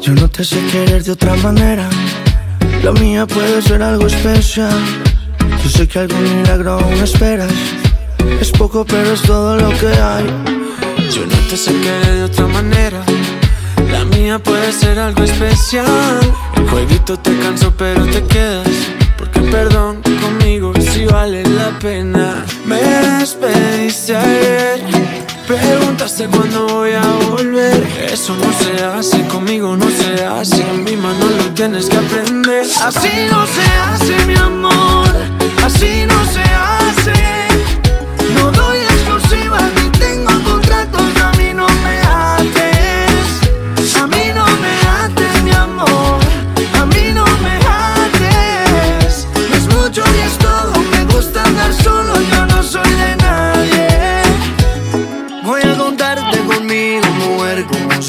Yo no te sé querer de otra manera. La mía puede ser algo especial. Yo sé que algún milagro aún esperas. Es poco, pero es todo lo que hay. Yo no te sé querer de otra manera. La mía puede ser algo especial. El jueguito te canso, pero te quedas. Porque perdón conmigo si vale la pena. Me despediste ayer. Cuándo voy a volver. Eso no se hace conmigo, no se hace. En mi mano lo tienes que aprender. Así no se hace,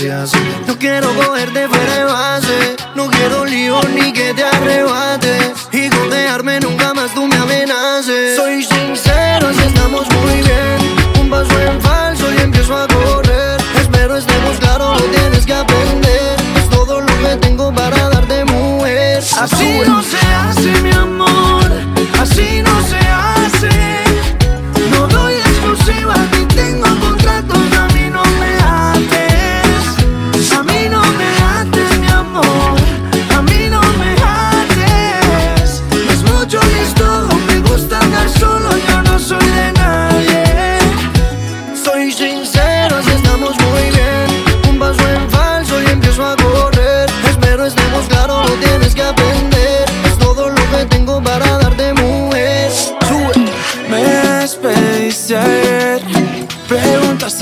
No quiero cogerte fuera de base. No quiero lío ni que te arrebates. Y con dejarme nunca más tú me amenaces. Soy sincero, si estamos muy bien. Un paso en falso y empiezo a correr. Espero estemos claros, lo tienes que aprender. Es todo lo que tengo para darte, mujer. Así no se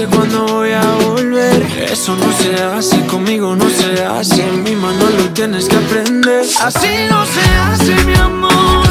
Cuándo voy a volver. Eso no se hace conmigo, no se hace. En mi mano lo tienes que aprender. Así no se hace, mi amor.